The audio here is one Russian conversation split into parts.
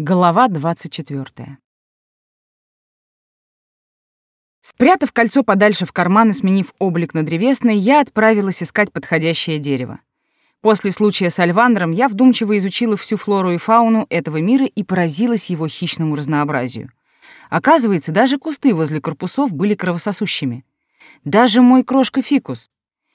Глава 24. Спрятав кольцо подальше в карман и сменив облик на древесный, я отправилась искать подходящее дерево. После случая с Альвандром я вдумчиво изучила всю флору и фауну этого мира и поразилась его хищному разнообразию. Оказывается, даже кусты возле корпусов были кровососущими. Даже мой крошка-фикус.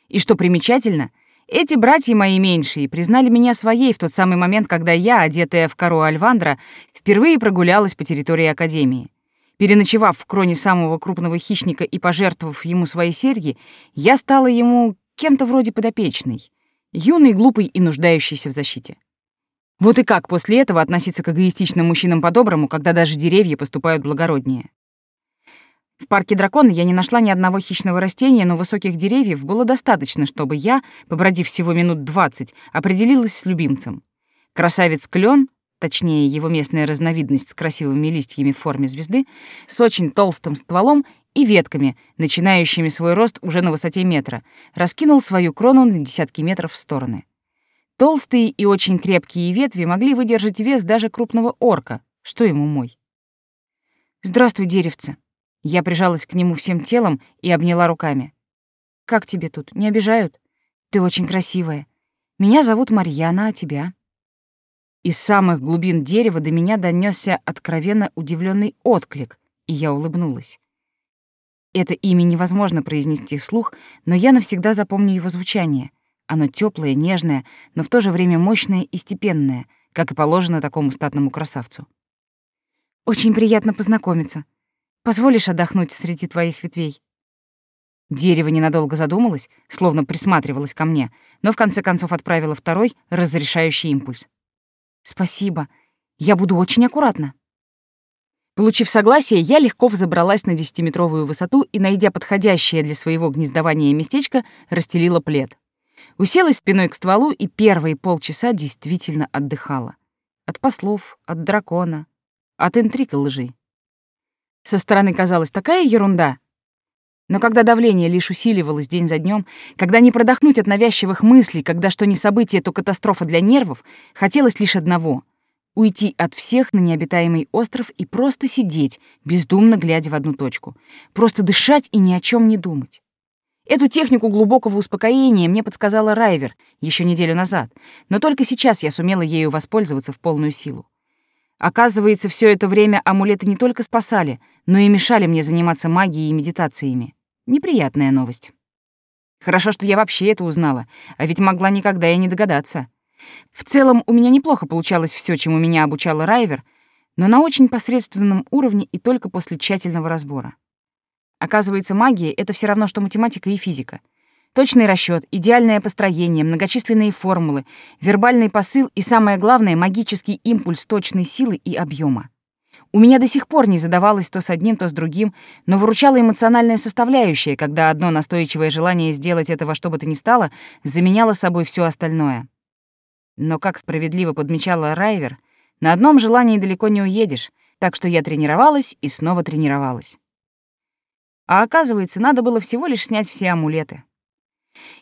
И что примечательно — эти братья мои меньшие признали меня своей в тот самый момент, когда я, одетая в кору Альвандра, впервые прогулялась по территории Академии. Переночевав в кроне самого крупного хищника и пожертвовав ему свои серьги, я стала ему кем-то вроде подопечной, юной, глупой и нуждающейся в защите. Вот и как после этого относиться к эгоистичным мужчинам по-доброму, когда даже деревья поступают благороднее? В парке дракона я не нашла ни одного хищного растения, но высоких деревьев было достаточно, чтобы я, побродив всего минут двадцать, определилась с любимцем. Красавец клен, точнее его местная разновидность с красивыми листьями в форме звезды, с очень толстым стволом и ветками, начинающими свой рост уже на высоте метра, раскинул свою крону на десятки метров в стороны. Толстые и очень крепкие ветви могли выдержать вес даже крупного орка, что ему мой. «Здравствуй, деревце», я прижалась к нему всем телом и обняла руками. «Как тебе тут? Не обижают? Ты очень красивая. Меня зовут Марьяна, а тебя?» Из самых глубин дерева до меня донесся откровенно удивленный отклик, и я улыбнулась. Это имя невозможно произнести вслух, но я навсегда запомню его звучание. Оно теплое, нежное, но в то же время мощное и степенное, как и положено такому статному красавцу. «Очень приятно познакомиться», Позволишь отдохнуть среди твоих ветвей?» Дерево ненадолго задумалось, словно присматривалось ко мне, но в конце концов отправило второй, разрешающий импульс. «Спасибо. Я буду очень аккуратна». Получив согласие, я легко взобралась на десятиметровую высоту и, найдя подходящее для своего гнездования местечко, расстелила плед. Уселась спиной к стволу и первые полчаса действительно отдыхала. От послов, от дракона, от интриг и лжи. Со стороны казалось такая ерунда. Но когда давление лишь усиливалось день за днем, когда не продохнуть от навязчивых мыслей, когда что не событие, то катастрофа для нервов, хотелось лишь одного — уйти от всех на необитаемый остров и просто сидеть, бездумно глядя в одну точку. Просто дышать и ни о чем не думать. Эту технику глубокого успокоения мне подсказала Райвер еще неделю назад, но только сейчас я сумела ею воспользоваться в полную силу. Оказывается, все это время амулеты не только спасали, но и мешали мне заниматься магией и медитациями. Неприятная новость. Хорошо, что я вообще это узнала, а ведь могла никогда и не догадаться. В целом, у меня неплохо получалось все, чему меня обучала Райвер, но на очень посредственном уровне и только после тщательного разбора. Оказывается, магия — это все равно, что математика и физика — Точный расчет, идеальное построение, многочисленные формулы, вербальный посыл и, самое главное, магический импульс точной силы и объема. У меня до сих пор не задавалось то с одним, то с другим, но выручала эмоциональная составляющая, когда одно настойчивое желание сделать это во что бы то ни стало заменяло собой все остальное. Но, как справедливо подмечала Райвер, на одном желании далеко не уедешь, так что я тренировалась и снова тренировалась. А оказывается, надо было всего лишь снять все амулеты.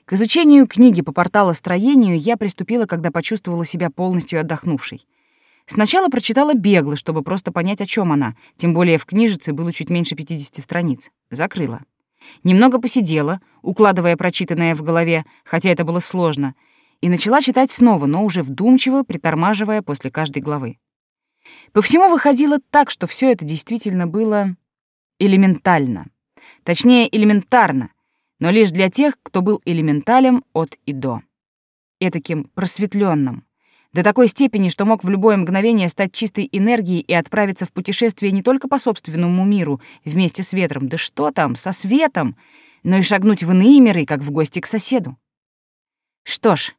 К изучению книги по порталостроению я приступила, когда почувствовала себя полностью отдохнувшей. Сначала прочитала бегло, чтобы просто понять, о чем она, тем более в книжице было чуть меньше 50 страниц. Закрыла. Немного посидела, укладывая прочитанное в голове, хотя это было сложно, и начала читать снова, но уже вдумчиво, притормаживая после каждой главы. По всему выходило так, что все это действительно было элементально. Точнее, элементарно — но лишь для тех, кто был элементалем от и до. Этаким просветленным. До такой степени, что мог в любое мгновение стать чистой энергией и отправиться в путешествие не только по собственному миру вместе с ветром, да что там, со светом, но и шагнуть в иные миры, как в гости к соседу. Что ж,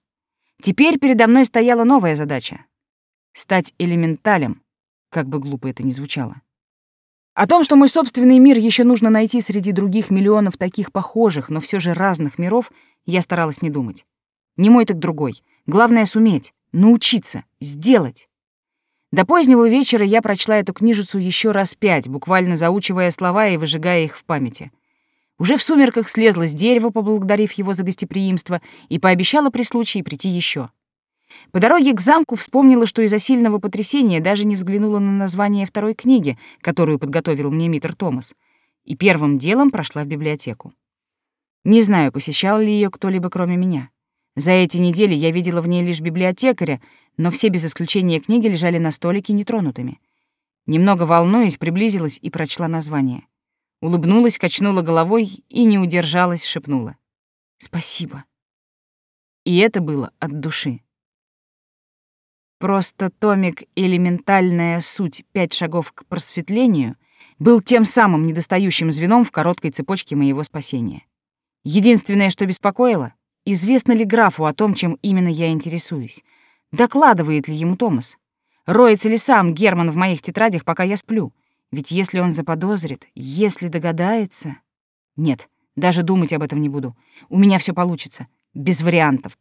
теперь передо мной стояла новая задача — стать элементалем, как бы глупо это ни звучало. О том, что мой собственный мир еще нужно найти среди других миллионов таких похожих, но все же разных миров, я старалась не думать. Не мой так другой. Главное — суметь, научиться, сделать. До позднего вечера я прочла эту книжицу еще раз пять, буквально заучивая слова и выжигая их в памяти. Уже в сумерках слезла с дерева, поблагодарив его за гостеприимство, и пообещала при случае прийти еще. По дороге к замку вспомнила, что из-за сильного потрясения даже не взглянула на название второй книги, которую подготовил мне Митер Томас, и первым делом прошла в библиотеку. Не знаю, посещал ли ее кто-либо кроме меня. За эти недели я видела в ней лишь библиотекаря, но все без исключения книги лежали на столике нетронутыми. Немного волнуясь, приблизилась и прочла название. Улыбнулась, качнула головой и не удержалась, шепнула. «Спасибо». И это было от души. Просто томик «Элементальная суть. Пять шагов к просветлению» был тем самым недостающим звеном в короткой цепочке моего спасения. Единственное, что беспокоило, Известно ли графу о том, чем именно я интересуюсь? Докладывает ли ему Томас? Роется ли сам Герман в моих тетрадях, пока я сплю? Ведь если он заподозрит, если догадается... Нет, даже думать об этом не буду. У меня все получится. Без вариантов.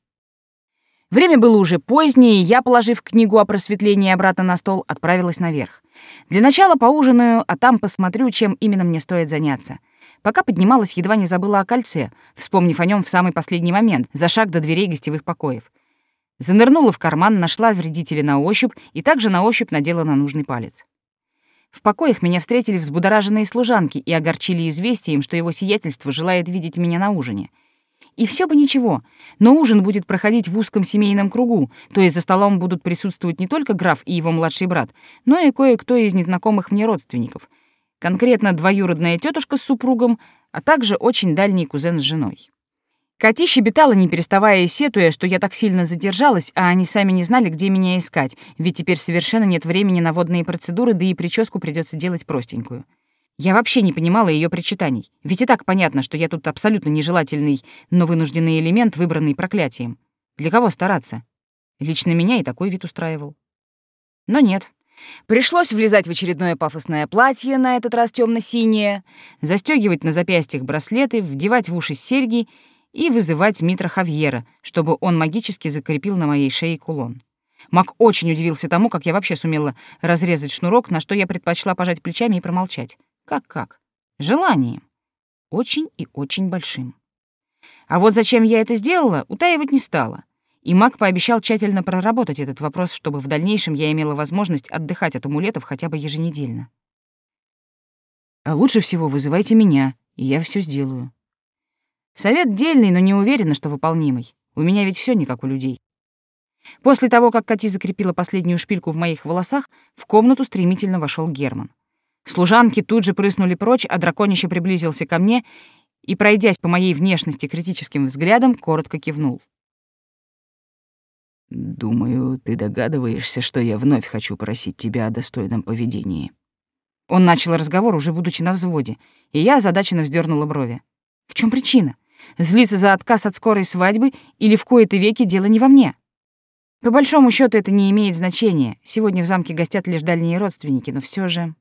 Время было уже позднее, и я, положив книгу о просветлении обратно на стол, отправилась наверх. Для начала поужинаю, а там посмотрю, чем именно мне стоит заняться — Пока поднималась, едва не забыла о кольце, вспомнив о нем в самый последний момент, за шаг до дверей гостевых покоев. Занырнула в карман, нашла вредителя на ощупь и также на ощупь надела на нужный палец. В покоях меня встретили взбудораженные служанки и огорчили известием, что его сиятельство желает видеть меня на ужине. И все бы ничего, но ужин будет проходить в узком семейном кругу, то есть за столом будут присутствовать не только граф и его младший брат, но и кое-кто из незнакомых мне родственников — конкретно двоюродная тетушка с супругом, а также очень дальний кузен с женой. Кати щебетала, не переставая и сетуя, что я так сильно задержалась, а они сами не знали, где меня искать, ведь теперь совершенно нет времени на водные процедуры, да и прическу придется делать простенькую. Я вообще не понимала ее причитаний, ведь и так понятно, что я тут абсолютно нежелательный, но вынужденный элемент, выбранный проклятием. Для кого стараться? Лично меня и такой вид устраивал. Но нет, Пришлось влезать в очередное пафосное платье, на этот раз темно синее застегивать на запястьях браслеты, вдевать в уши серьги и вызывать Митра Хавьера, чтобы он магически закрепил на моей шее кулон. Мак очень удивился тому, как я вообще сумела разрезать шнурок, на что я предпочла пожать плечами и промолчать. Как-как? Желанием. Очень и очень большим. А вот зачем я это сделала, утаивать не стала и маг пообещал тщательно проработать этот вопрос, чтобы в дальнейшем я имела возможность отдыхать от амулетов хотя бы еженедельно. А лучше всего вызывайте меня, и я все сделаю. Совет дельный, но не уверена, что выполнимый. У меня ведь все не как у людей. После того, как Кати закрепила последнюю шпильку в моих волосах, в комнату стремительно вошел Герман. Служанки тут же прыснули прочь, а драконище приблизился ко мне и, пройдясь по моей внешности критическим взглядом, коротко кивнул. «Думаю, ты догадываешься, что я вновь хочу просить тебя о достойном поведении». Он начал разговор, уже будучи на взводе, и я озадаченно вздернула брови. В чем причина? Злиться за отказ от скорой свадьбы или в кои-то веки дело не во мне? По большому счету это не имеет значения. Сегодня в замке гостят лишь дальние родственники, но все же...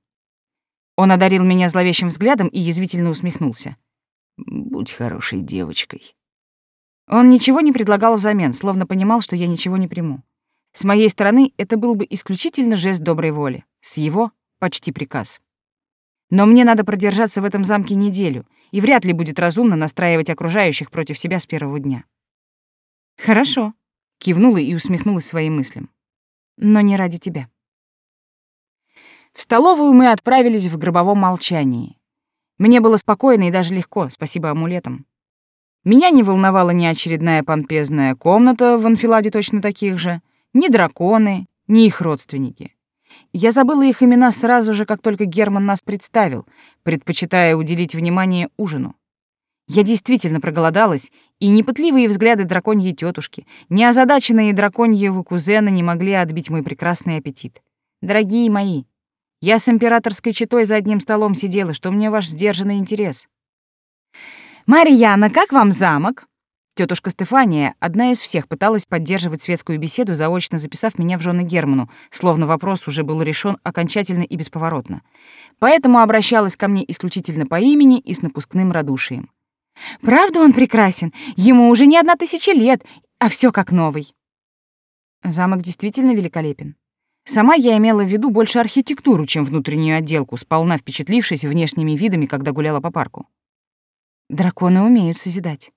Он одарил меня зловещим взглядом и язвительно усмехнулся. «Будь хорошей девочкой. Он ничего не предлагал взамен, словно понимал, что я ничего не приму. С моей стороны это был бы исключительно жест доброй воли, с его — почти приказ. Но мне надо продержаться в этом замке неделю, и вряд ли будет разумно настраивать окружающих против себя с первого дня. «Хорошо», — кивнула и усмехнулась своим мыслям. «Но не ради тебя». В столовую мы отправились в гробовом молчании. Мне было спокойно и даже легко, спасибо амулетам. Меня не волновала ни очередная помпезная комната в анфиладе точно таких же, ни драконы, ни их родственники. Я забыла их имена сразу же, как только Герман нас представил, предпочитая уделить внимание ужину. Я действительно проголодалась, и непытливые взгляды драконьей тетушки, ни озадаченные драконьего кузена не могли отбить мой прекрасный аппетит. Дорогие мои, я с императорской четой за одним столом сидела, что мне ваш сдержанный интерес. «Марьяна, как вам замок?» Тетушка Стефания, одна из всех, пыталась поддерживать светскую беседу, заочно записав меня в жены Герману, словно вопрос уже был решен окончательно и бесповоротно. Поэтому обращалась ко мне исключительно по имени и с напускным радушием. «Правда он прекрасен? Ему уже не одна тысяча лет, а все как новый». Замок действительно великолепен. Сама я имела в виду больше архитектуру, чем внутреннюю отделку, сполна впечатлившись внешними видами, когда гуляла по парку. Драконы умеют созидать.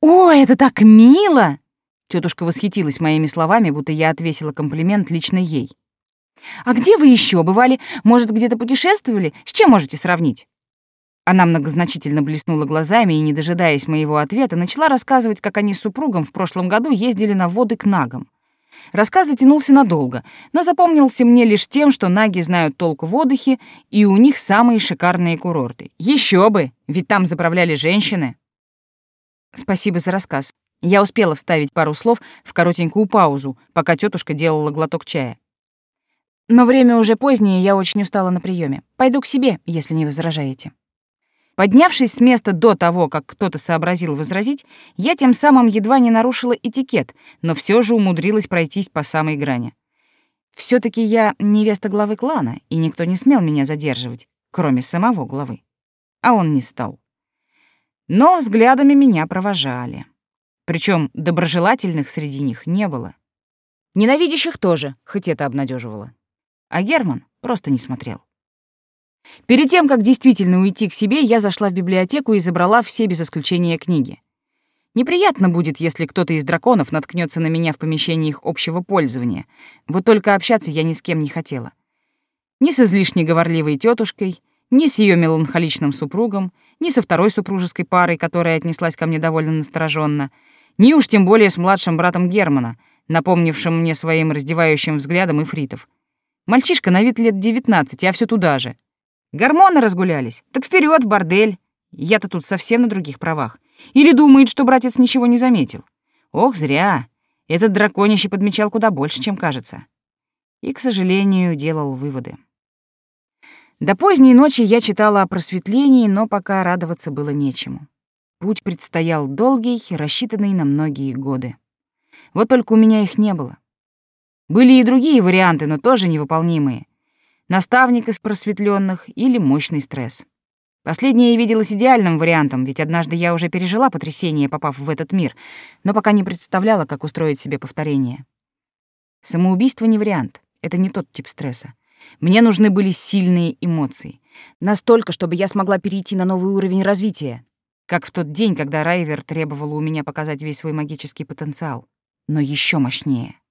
«О, это так мило!» Тетушка восхитилась моими словами, будто я отвесила комплимент лично ей. «А где вы еще бывали? Может, где-то путешествовали? С чем можете сравнить?» Она многозначительно блеснула глазами и, не дожидаясь моего ответа, начала рассказывать, как они с супругом в прошлом году ездили на воды к нагам. Рассказ затянулся надолго, но запомнился мне лишь тем, что наги знают толк в отдыхе, и у них самые шикарные курорты. Еще бы, ведь там заправляли женщины. Спасибо за рассказ. Я успела вставить пару слов в коротенькую паузу, пока тетушка делала глоток чая. Но время уже позднее, я очень устала на приеме. Пойду к себе, если не возражаете. Поднявшись с места до того, как кто-то сообразил возразить, я тем самым едва не нарушила этикет, но все же умудрилась пройтись по самой грани. все таки я невеста главы клана, и никто не смел меня задерживать, кроме самого главы. А он не стал. Но взглядами меня провожали. Причем доброжелательных среди них не было. Ненавидящих тоже, хоть это обнадеживало. А Герман просто не смотрел. Перед тем, как действительно уйти к себе, я зашла в библиотеку и забрала все без исключения книги. Неприятно будет, если кто-то из драконов наткнется на меня в помещении их общего пользования. Вот только общаться я ни с кем не хотела. Ни с излишне говорливой тетушкой, ни с ее меланхоличным супругом, ни со второй супружеской парой, которая отнеслась ко мне довольно настороженно, ни уж тем более с младшим братом Германа, напомнившим мне своим раздевающим взглядом ифритов. Мальчишка на вид лет девятнадцать, а все туда же. Гормоны разгулялись. Так вперед в бордель. Я-то тут совсем на других правах. Или думает, что братец ничего не заметил. Ох, зря. Этот драконище подмечал куда больше, чем кажется. И, к сожалению, делал выводы. До поздней ночи я читала о просветлении, но пока радоваться было нечему. Путь предстоял долгий, рассчитанный на многие годы. Вот только у меня их не было. Были и другие варианты, но тоже невыполнимые наставник из просветленных или мощный стресс. Последнее виделось идеальным вариантом, ведь однажды я уже пережила потрясение, попав в этот мир, но пока не представляла, как устроить себе повторение. Самоубийство не вариант, это не тот тип стресса. Мне нужны были сильные эмоции. Настолько, чтобы я смогла перейти на новый уровень развития. Как в тот день, когда Райвер требовала у меня показать весь свой магический потенциал. Но еще мощнее.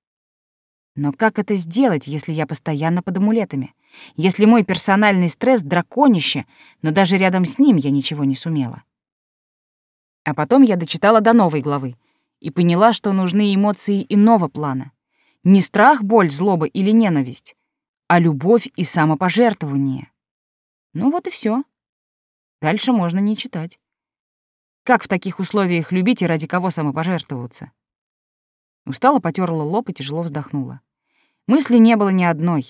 Но как это сделать, если я постоянно под амулетами? Если мой персональный стресс — драконище, но даже рядом с ним я ничего не сумела? А потом я дочитала до новой главы и поняла, что нужны эмоции иного плана. Не страх, боль, злоба или ненависть, а любовь и самопожертвование. Ну вот и все. Дальше можно не читать. Как в таких условиях любить и ради кого самопожертвоваться? Устало потерла лоб и тяжело вздохнула. Мысли не было ни одной.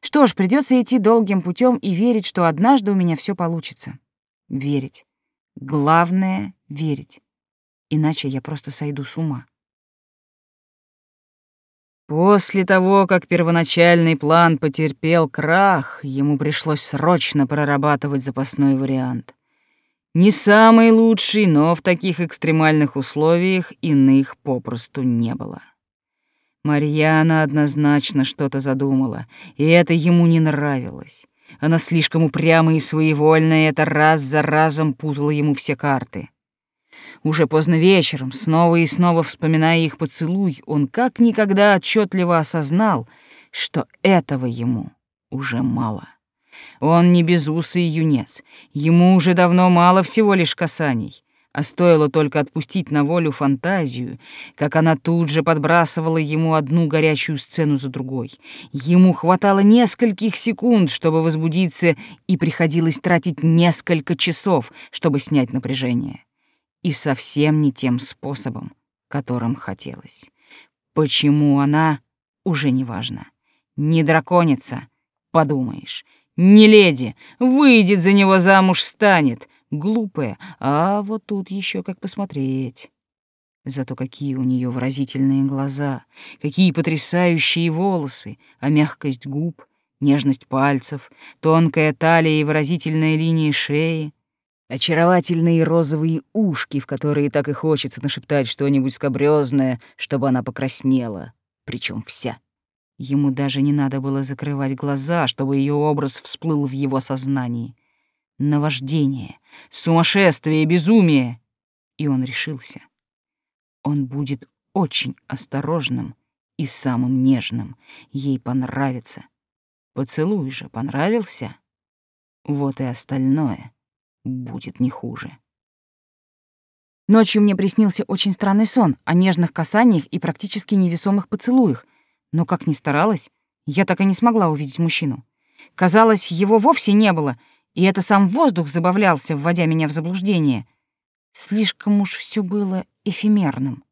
Что ж, придется идти долгим путем и верить, что однажды у меня все получится. Верить. Главное — верить. Иначе я просто сойду с ума. После того, как первоначальный план потерпел крах, ему пришлось срочно прорабатывать запасной вариант. Не самый лучший, но в таких экстремальных условиях иных попросту не было. Марьяна однозначно что-то задумала, и это ему не нравилось. Она слишком упряма и своевольная, и это раз за разом путала ему все карты. Уже поздно вечером, снова и снова вспоминая их поцелуй, он как никогда отчетливо осознал, что этого ему уже мало. Он не безусый юнец. Ему уже давно мало всего лишь касаний. А стоило только отпустить на волю фантазию, как она тут же подбрасывала ему одну горячую сцену за другой. Ему хватало нескольких секунд, чтобы возбудиться, и приходилось тратить несколько часов, чтобы снять напряжение. И совсем не тем способом, которым хотелось. Почему она, уже не важно. Не драконица, подумаешь. Не леди, выйдет за него замуж, станет. Глупая, а вот тут еще как посмотреть. Зато какие у нее выразительные глаза, какие потрясающие волосы, а мягкость губ, нежность пальцев, тонкая талия и выразительная линия шеи, очаровательные розовые ушки, в которые так и хочется нашептать что-нибудь скобрёзное, чтобы она покраснела, причем вся. Ему даже не надо было закрывать глаза, чтобы ее образ всплыл в его сознании. Наваждение, сумасшествие, безумие. И он решился. Он будет очень осторожным и самым нежным. Ей понравится. Поцелуй же понравился? Вот и остальное будет не хуже. Ночью мне приснился очень странный сон о нежных касаниях и практически невесомых поцелуях, но, как ни старалась, я так и не смогла увидеть мужчину. Казалось, его вовсе не было, и это сам воздух забавлялся, вводя меня в заблуждение. Слишком уж все было эфемерным.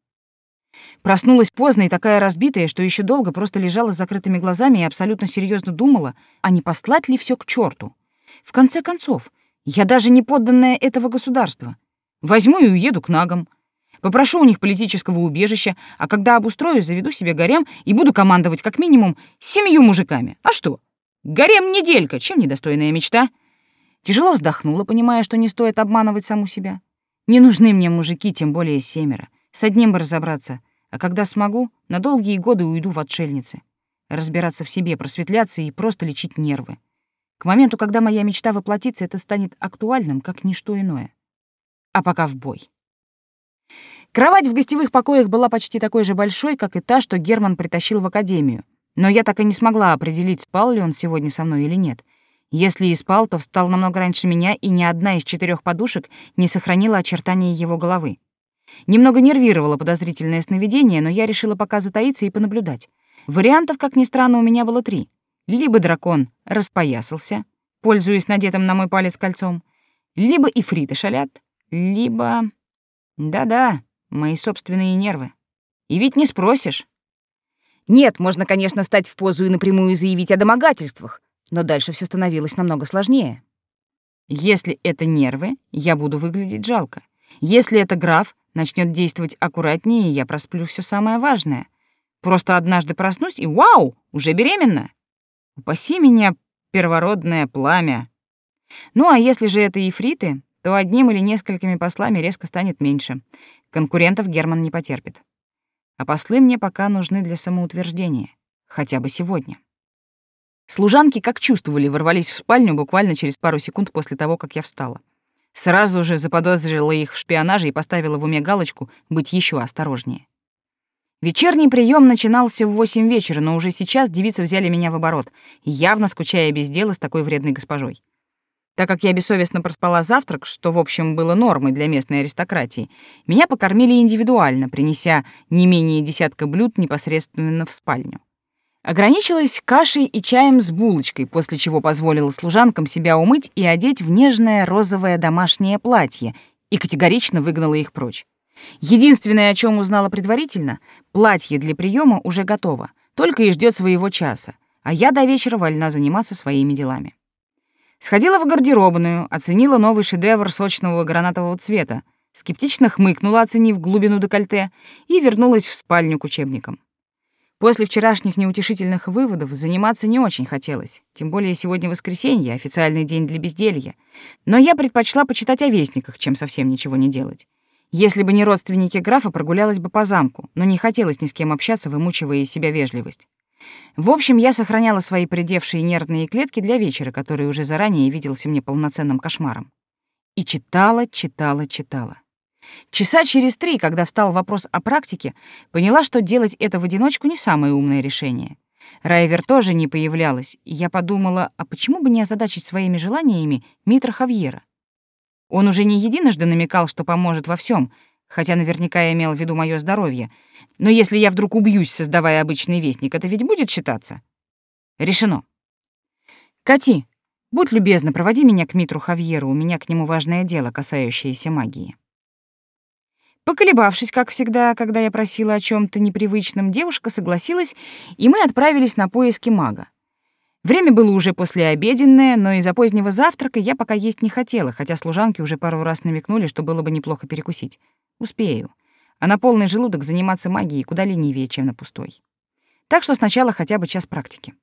Проснулась поздно и такая разбитая, что еще долго просто лежала с закрытыми глазами и абсолютно серьезно думала, а не послать ли все к черту. В конце концов, я даже не подданная этого государства. Возьму и уеду к нагам. Попрошу у них политического убежища, а когда обустроюсь, заведу себе гарем и буду командовать как минимум семью мужиками. А что? Гарем неделька, чем недостойная мечта? Тяжело вздохнула, понимая, что не стоит обманывать саму себя. Не нужны мне мужики, тем более семеро. С одним бы разобраться. А когда смогу, на долгие годы уйду в отшельницы. Разбираться в себе, просветляться и просто лечить нервы. К моменту, когда моя мечта воплотится, это станет актуальным, как ничто иное. А пока в бой. Кровать в гостевых покоях была почти такой же большой, как и та, что Герман притащил в академию. Но я так и не смогла определить, спал ли он сегодня со мной или нет. Если и спал, то встал намного раньше меня, и ни одна из четырех подушек не сохранила очертания его головы. Немного нервировало подозрительное сновидение, но я решила пока затаиться и понаблюдать. Вариантов, как ни странно, у меня было три. Либо дракон распоясался, пользуясь надетым на мой палец кольцом, либо ифриты шалят, либо... Да-да, мои собственные нервы. И ведь не спросишь. Нет, можно, конечно, встать в позу и напрямую заявить о домогательствах, но дальше все становилось намного сложнее. Если это нервы, я буду выглядеть жалко. Если это граф, начнет действовать аккуратнее, и я просплю все самое важное. Просто однажды проснусь и вау, уже беременна. Упаси меня, первородное пламя. Ну а если же это ифриты, то одним или несколькими послами резко станет меньше. Конкурентов Герман не потерпит. А послы мне пока нужны для самоутверждения. Хотя бы сегодня. Служанки, как чувствовали, ворвались в спальню буквально через пару секунд после того, как я встала. Сразу же заподозрила их в шпионаже и поставила в уме галочку быть еще осторожнее. Вечерний прием начинался в восемь вечера, но уже сейчас девицы взяли меня в оборот, явно скучая без дела с такой вредной госпожой. Так как я бессовестно проспала завтрак, что, в общем, было нормой для местной аристократии, меня покормили индивидуально, принеся не менее десятка блюд непосредственно в спальню. Ограничилась кашей и чаем с булочкой, после чего позволила служанкам себя умыть и одеть в нежное розовое домашнее платье и категорично выгнала их прочь. Единственное, о чем узнала предварительно, платье для приема уже готово, только и ждет своего часа, а я до вечера вольна заниматься своими делами. Сходила в гардеробную, оценила новый шедевр сочного гранатового цвета, скептично хмыкнула, оценив глубину декольте, и вернулась в спальню к учебникам. После вчерашних неутешительных выводов заниматься не очень хотелось, тем более сегодня воскресенье, официальный день для безделья. Но я предпочла почитать о вестниках, чем совсем ничего не делать. Если бы не родственники графа, прогулялась бы по замку, но не хотелось ни с кем общаться, вымучивая из себя вежливость. В общем, я сохраняла свои придевшие нервные клетки для вечера, который уже заранее виделся мне полноценным кошмаром. И читала, читала, читала. Часа через три, когда встал вопрос о практике, поняла, что делать это в одиночку не самое умное решение. Райвер тоже не появлялась, и я подумала, а почему бы не озадачить своими желаниями Митра Хавьера? Он уже не единожды намекал, что поможет во всем, хотя наверняка имел в виду мое здоровье. Но если я вдруг убьюсь, создавая обычный вестник, это ведь будет считаться? Решено. Кати, будь любезна, проводи меня к Митру Хавьеру, у меня к нему важное дело, касающееся магии. Поколебавшись, как всегда, когда я просила о чем то непривычном, девушка согласилась, и мы отправились на поиски мага. Время было уже послеобеденное, но из-за позднего завтрака я пока есть не хотела, хотя служанки уже пару раз намекнули, что было бы неплохо перекусить. Успею. А на полный желудок заниматься магией куда ленивее, чем на пустой. Так что сначала хотя бы час практики.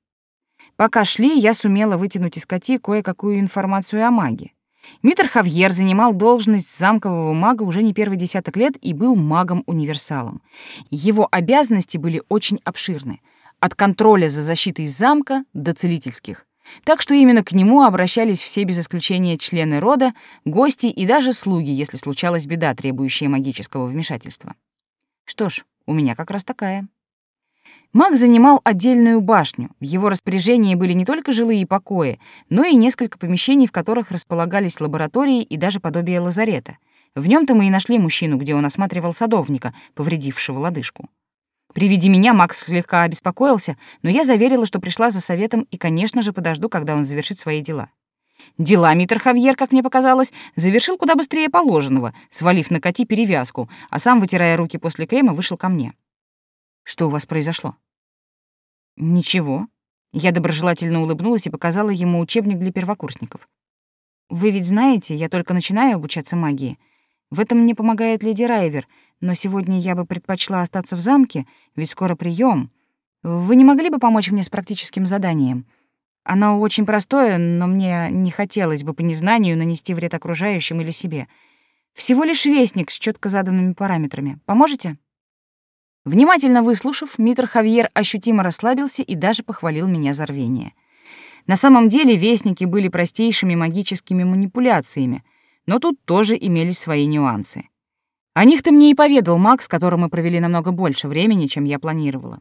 Пока шли, я сумела вытянуть из Кати кое-какую информацию о магии. Митр Хавьер занимал должность замкового мага уже не первый десяток лет и был магом-универсалом. Его обязанности были очень обширны, от контроля за защитой замка до целительских. Так что именно к нему обращались все без исключения члены рода, гости и даже слуги, если случалась беда, требующая магического вмешательства. Что ж, У меня как раз такая. Маг занимал отдельную башню. В его распоряжении были не только жилые покои, но и несколько помещений, в которых располагались лаборатории и даже подобие лазарета. В нем то мы и нашли мужчину, где он осматривал садовника, повредившего лодыжку. При виде меня Макс слегка обеспокоился, но я заверила, что пришла за советом и, конечно же, подожду, когда он завершит свои дела. Дела Митр Хавьер, как мне показалось, завершил куда быстрее положенного, свалив на коти перевязку, а сам, вытирая руки после крема, вышел ко мне. «Что у вас произошло?» «Ничего». Я доброжелательно улыбнулась и показала ему учебник для первокурсников. «Вы ведь знаете, я только начинаю обучаться магии. В этом мне помогает леди Райвер, но сегодня я бы предпочла остаться в замке, ведь скоро прием. Вы не могли бы помочь мне с практическим заданием?» Оно очень простое, но мне не хотелось бы по незнанию нанести вред окружающим или себе. Всего лишь вестник с четко заданными параметрами. Поможете? Внимательно выслушав, Митр Хавьер ощутимо расслабился и даже похвалил меня за рвение. На самом деле вестники были простейшими магическими манипуляциями, но тут тоже имелись свои нюансы. О них ты мне и поведал Макс, с которым мы провели намного больше времени, чем я планировала.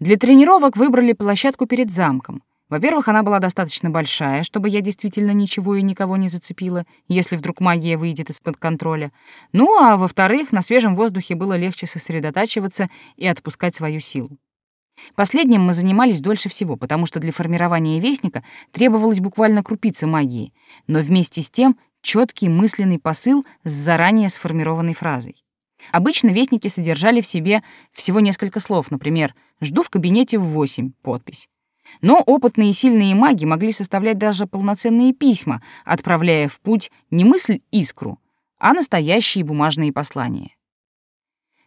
Для тренировок выбрали площадку перед замком — во-первых, она была достаточно большая, чтобы я действительно ничего и никого не зацепила, если вдруг магия выйдет из-под контроля. Ну, а во-вторых, на свежем воздухе было легче сосредотачиваться и отпускать свою силу. Последним мы занимались дольше всего, потому что для формирования вестника требовалось буквально крупица магии, но вместе с тем четкий мысленный посыл с заранее сформированной фразой. Обычно вестники содержали в себе всего несколько слов, например, «жду в кабинете в восемь», подпись. Но опытные и сильные маги могли составлять даже полноценные письма, отправляя в путь не мысль-искру, а настоящие бумажные послания.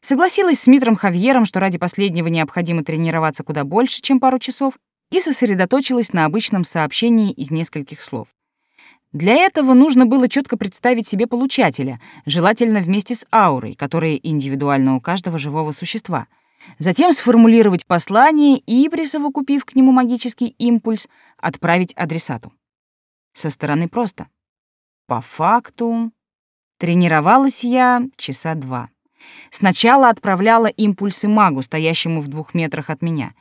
Согласилась с Митром Хавьером, что ради последнего необходимо тренироваться куда больше, чем пару часов, и сосредоточилась на обычном сообщении из нескольких слов. Для этого нужно было четко представить себе получателя, желательно вместе с аурой, которая индивидуальна у каждого живого существа — затем сформулировать послание и, присовокупив к нему магический импульс, отправить адресату. Со стороны просто. По факту тренировалась я часа два. Сначала отправляла импульсы магу, стоящему в двух метрах от меня.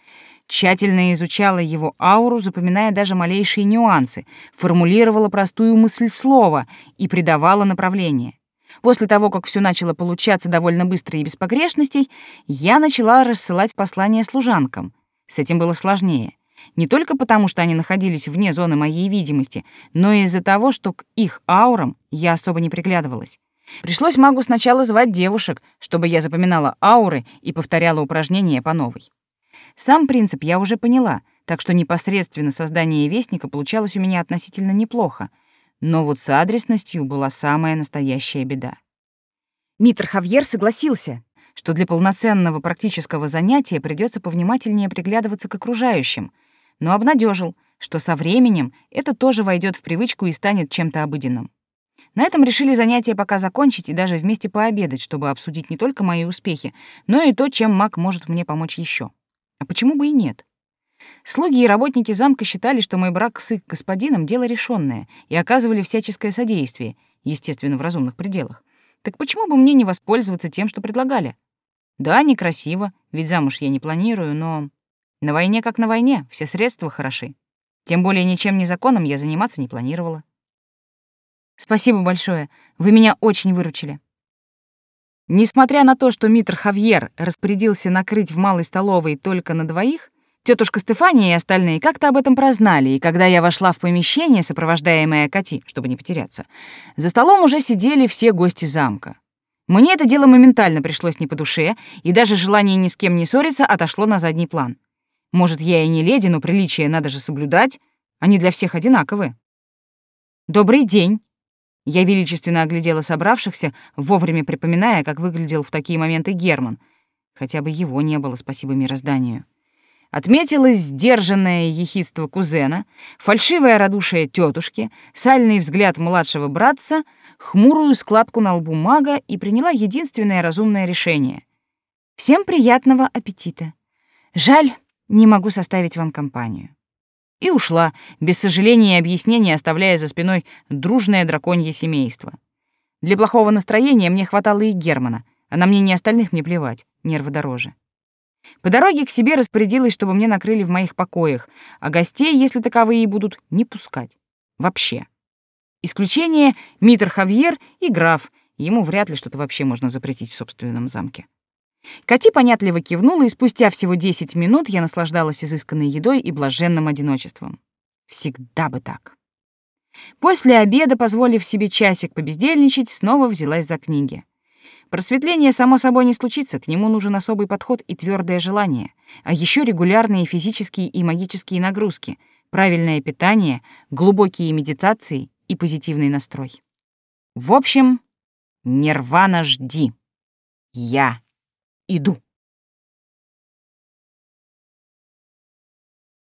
Тщательно изучала его ауру, запоминая даже малейшие нюансы, формулировала простую мысль слова и придавала направление. После того, как все начало получаться довольно быстро и без погрешностей, я начала рассылать послания служанкам. С этим было сложнее. Не только потому, что они находились вне зоны моей видимости, но и из-за того, что к их аурам я особо не приглядывалась. Пришлось магу сначала звать девушек, чтобы я запоминала ауры и повторяла упражнения по новой. Сам принцип я уже поняла, так что непосредственно создание вестника получалось у меня относительно неплохо — но вот с адресностью была самая настоящая беда. Митр Хавьер согласился, что для полноценного практического занятия придется повнимательнее приглядываться к окружающим, но обнадежил, что со временем это тоже войдет в привычку и станет чем-то обыденным. На этом решили занятие пока закончить и даже вместе пообедать, чтобы обсудить не только мои успехи, но и то, чем маг может мне помочь еще. А почему бы и нет? Слуги и работники замка считали, что мой брак с их господином — дело решенное, и оказывали всяческое содействие, естественно, в разумных пределах. Так почему бы мне не воспользоваться тем, что предлагали? Да, некрасиво, ведь замуж я не планирую, но... На войне как на войне, все средства хороши. Тем более ничем незаконным я заниматься не планировала. Спасибо большое, вы меня очень выручили. Несмотря на то, что Митр Хавьер распорядился накрыть в малой столовой только на двоих, Тетушка Стефания и остальные как-то об этом прознали, и когда я вошла в помещение, сопровождаемая Кати, чтобы не потеряться, за столом уже сидели все гости замка. Мне это дело моментально пришлось не по душе, и даже желание ни с кем не ссориться отошло на задний план. Может, я и не леди, но приличие надо же соблюдать, они для всех одинаковы. «Добрый день!» Я величественно оглядела собравшихся, вовремя припоминая, как выглядел в такие моменты Герман. Хотя бы его не было, спасибо мирозданию. Отметилось сдержанное ехидство кузена, фальшивое радушие тетушки, сальный взгляд младшего братца, хмурую складку на лбу мага и приняла единственное разумное решение. «Всем приятного аппетита. Жаль, не могу составить вам компанию». И ушла, без сожаления и объяснений, оставляя за спиной дружное драконье семейство. Для плохого настроения мне хватало и Германа, а на мнение остальных мне плевать. нервы дороже. По дороге к себе распорядилась, чтобы мне накрыли в моих покоях, а гостей, если таковые будут, не пускать. Вообще. Исключение — Митр Хавьер и граф. Ему вряд ли что-то вообще можно запретить в собственном замке. Кати понятливо кивнула, и спустя всего 10 минут я наслаждалась изысканной едой и блаженным одиночеством. Всегда бы так. После обеда, позволив себе часик побездельничать, снова взялась за книги. Просветление, само собой, не случится, к нему нужен особый подход и твердое желание, а еще регулярные физические и магические нагрузки, правильное питание, глубокие медитации и позитивный настрой. В общем, нирвана жди. Я иду.